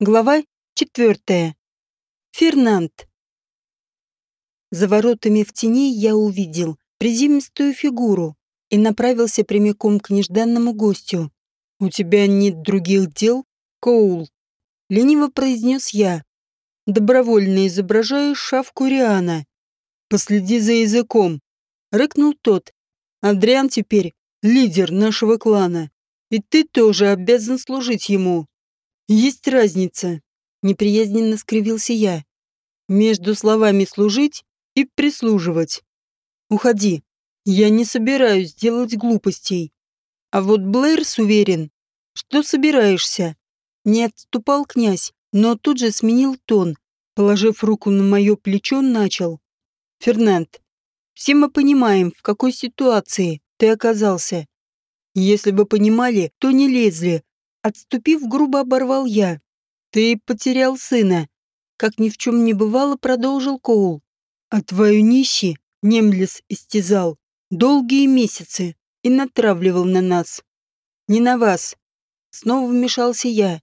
Глава четвертая. Фернанд. За воротами в тени я увидел приземистую фигуру и направился прямиком к нежданному гостю. «У тебя нет других дел, Коул?» — лениво произнес я. «Добровольно изображаешь шавку Риана. Последи за языком», — рыкнул тот. «Адриан теперь лидер нашего клана, и ты тоже обязан служить ему». Есть разница, неприязненно скривился я. Между словами служить и прислуживать. Уходи. Я не собираюсь делать глупостей. А вот Блэрс уверен, что собираешься. Не отступал князь, но тут же сменил тон. Положив руку на мое плечо, начал. Фернанд, все мы понимаем, в какой ситуации ты оказался. Если бы понимали, то не лезли, Отступив, грубо оборвал я. «Ты потерял сына», — как ни в чем не бывало, продолжил Коул. «А твою Нищи Немлес истязал долгие месяцы и натравливал на нас. Не на вас». Снова вмешался я.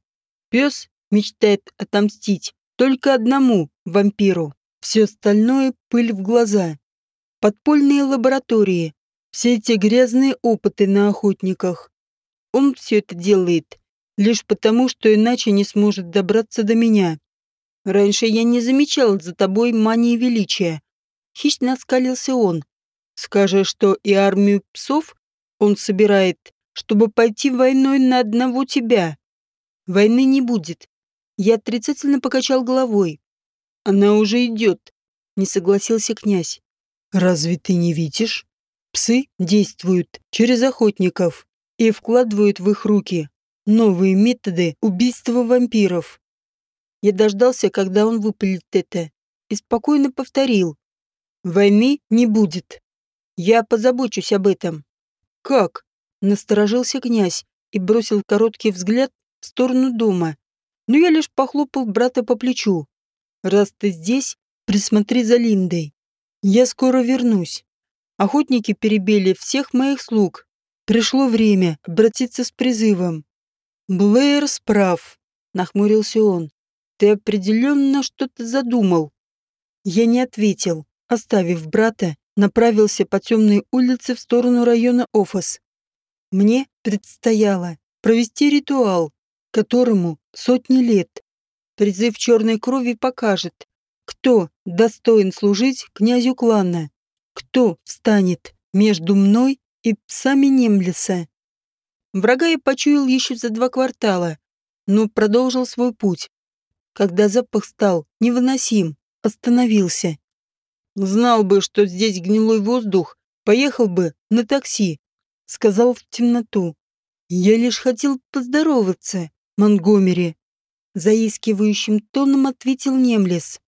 Пес мечтает отомстить только одному вампиру. Все остальное — пыль в глаза. Подпольные лаборатории, все эти грязные опыты на охотниках. Он все это делает лишь потому, что иначе не сможет добраться до меня. Раньше я не замечал за тобой мании величия. Хищно оскалился он. Скажешь, что и армию псов он собирает, чтобы пойти войной на одного тебя. Войны не будет. Я отрицательно покачал головой. Она уже идет, не согласился князь. Разве ты не видишь? Псы действуют через охотников и вкладывают в их руки новые методы убийства вампиров. Я дождался, когда он выпалит это, и спокойно повторил. Войны не будет. Я позабочусь об этом. Как? Насторожился князь и бросил короткий взгляд в сторону дома. Но я лишь похлопал брата по плечу. Раз ты здесь, присмотри за Линдой. Я скоро вернусь. Охотники перебили всех моих слуг. Пришло время обратиться с призывом. «Блэйр справ», — нахмурился он. «Ты определенно что-то задумал». Я не ответил, оставив брата, направился по темной улице в сторону района Офос. Мне предстояло провести ритуал, которому сотни лет. Призыв черной крови покажет, кто достоин служить князю клана, кто встанет между мной и псами Немлиса. Врага я почуял еще за два квартала, но продолжил свой путь. Когда запах стал невыносим, остановился. Знал бы, что здесь гнилой воздух, поехал бы на такси, сказал в темноту. Я лишь хотел поздороваться, Монгомери. Заискивающим тоном ответил Немлес.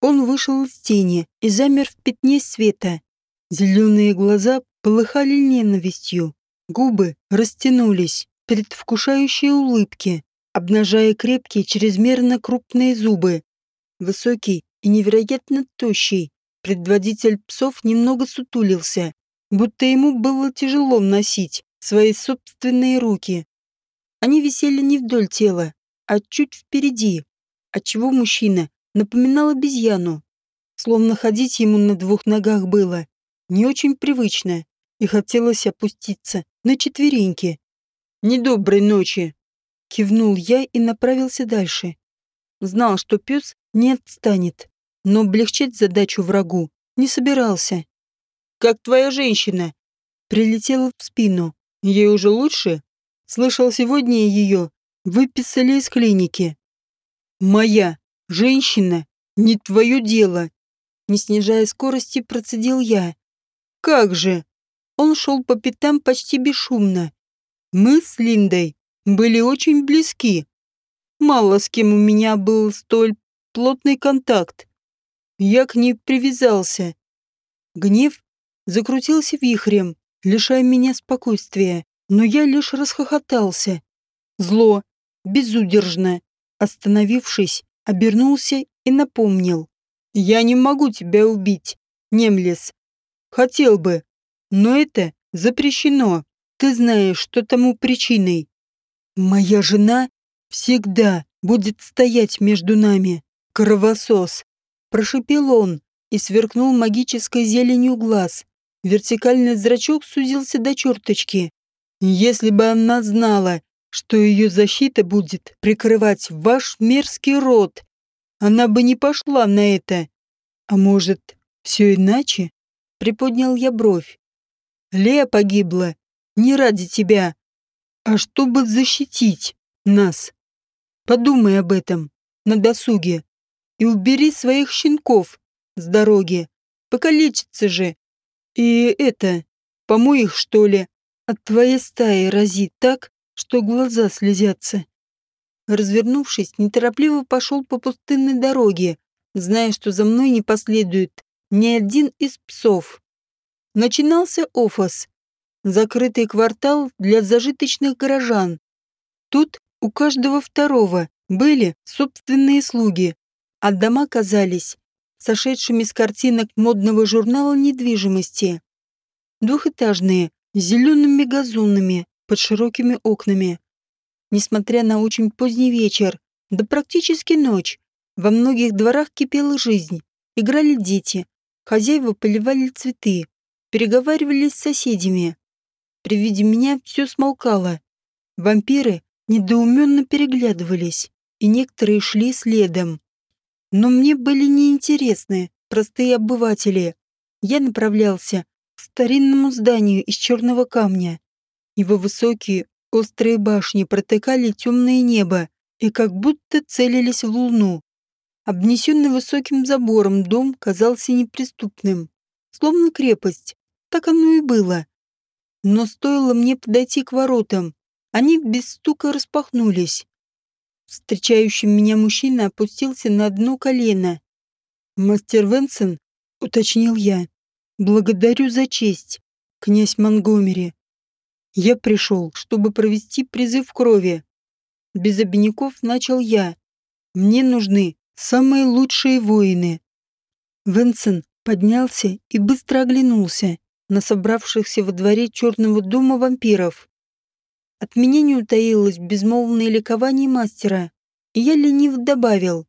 Он вышел из тени и замер в пятне света. Зеленые глаза полыхали ненавистью. Губы растянулись, предвкушающие улыбки, обнажая крепкие, чрезмерно крупные зубы. Высокий и невероятно тощий, предводитель псов немного сутулился, будто ему было тяжело носить свои собственные руки. Они висели не вдоль тела, а чуть впереди, отчего мужчина напоминал обезьяну. Словно ходить ему на двух ногах было не очень привычно, и хотелось опуститься на четвереньки. «Недоброй ночи!» Кивнул я и направился дальше. Знал, что пес не отстанет, но облегчать задачу врагу не собирался. «Как твоя женщина?» Прилетела в спину. «Ей уже лучше?» Слышал, сегодня ее выписали из клиники. «Моя женщина не твое дело!» Не снижая скорости, процедил я. «Как же?» Он шел по пятам почти бесшумно. Мы с Линдой были очень близки. Мало с кем у меня был столь плотный контакт. Я к ней привязался. Гнев закрутился вихрем, лишая меня спокойствия, но я лишь расхохотался. Зло, безудержно, остановившись, обернулся и напомнил. «Я не могу тебя убить, Немлес. Хотел бы, но это запрещено. Ты знаешь, что тому причиной. Моя жена всегда будет стоять между нами. Кровосос. Прошипел он и сверкнул магической зеленью глаз. Вертикальный зрачок сузился до черточки. Если бы она знала, что ее защита будет прикрывать ваш мерзкий род, она бы не пошла на это. А может, все иначе? Приподнял я бровь. Лея погибла не ради тебя, а чтобы защитить нас. Подумай об этом на досуге и убери своих щенков с дороги. Покалечится же. И это, помой их, что ли, от твоей стаи разит так, что глаза слезятся. Развернувшись, неторопливо пошел по пустынной дороге, зная, что за мной не последует ни один из псов. Начинался офос, закрытый квартал для зажиточных горожан. Тут у каждого второго были собственные слуги, а дома казались сошедшими с картинок модного журнала недвижимости. Двухэтажные, с зелеными газонами под широкими окнами. Несмотря на очень поздний вечер, да практически ночь, во многих дворах кипела жизнь. Играли дети, хозяева поливали цветы, переговаривались с соседями. При виде меня все смолкало. Вампиры недоуменно переглядывались, и некоторые шли следом. Но мне были неинтересны простые обыватели. Я направлялся к старинному зданию из черного камня. Его высокие, острые башни протыкали темное небо и как будто целились в луну. Обнесенный высоким забором дом казался неприступным, словно крепость. Так оно и было. Но стоило мне подойти к воротам, они без стука распахнулись. Встречающий меня мужчина опустился на одно колено. «Мастер Венсон?» — уточнил я. «Благодарю за честь, князь Монгомери. Я пришел, чтобы провести призыв крови. Без обиняков начал я. Мне нужны самые лучшие воины». Венсон поднялся и быстро оглянулся на собравшихся во дворе черного дома вампиров. От меня не утаилось безмолвное ликование мастера, и я лениво добавил,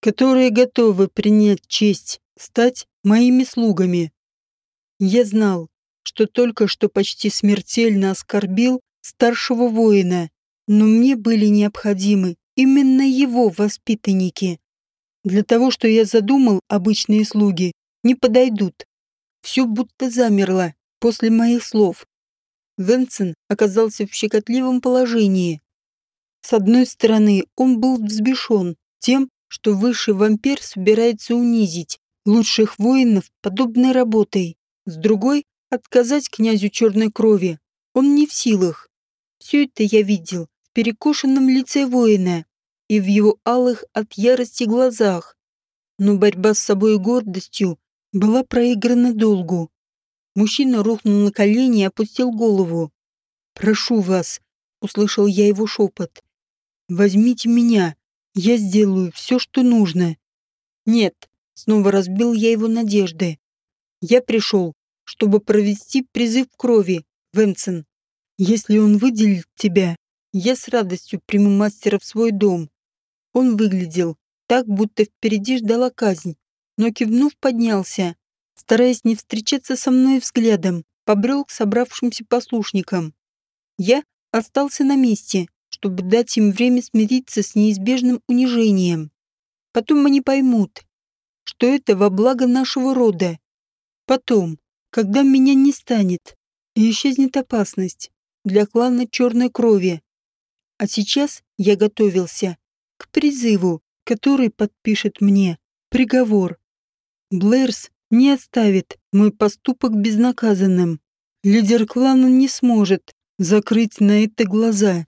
которые готовы принять честь стать моими слугами. Я знал, что только что почти смертельно оскорбил старшего воина, но мне были необходимы именно его воспитанники. Для того, что я задумал, обычные слуги не подойдут. Все будто замерло после моих слов. Венсен оказался в щекотливом положении. С одной стороны, он был взбешен тем, что высший вампир собирается унизить лучших воинов подобной работой. С другой — отказать князю черной крови. Он не в силах. Все это я видел в перекошенном лице воина и в его алых от ярости глазах. Но борьба с собой и гордостью была проиграна долгу. Мужчина рухнул на колени и опустил голову. «Прошу вас», — услышал я его шепот. «Возьмите меня. Я сделаю все, что нужно». «Нет», — снова разбил я его надежды. «Я пришел, чтобы провести призыв крови, Венсен. Если он выделит тебя, я с радостью приму мастера в свой дом». Он выглядел так, будто впереди ждала казнь, но кивнув поднялся стараясь не встречаться со мной взглядом, побрел к собравшимся послушникам. Я остался на месте, чтобы дать им время смириться с неизбежным унижением. Потом они поймут, что это во благо нашего рода. Потом, когда меня не станет, и исчезнет опасность для клана черной крови. А сейчас я готовился к призыву, который подпишет мне приговор. Блэрс не оставит мой поступок безнаказанным. Лидер клана не сможет закрыть на это глаза.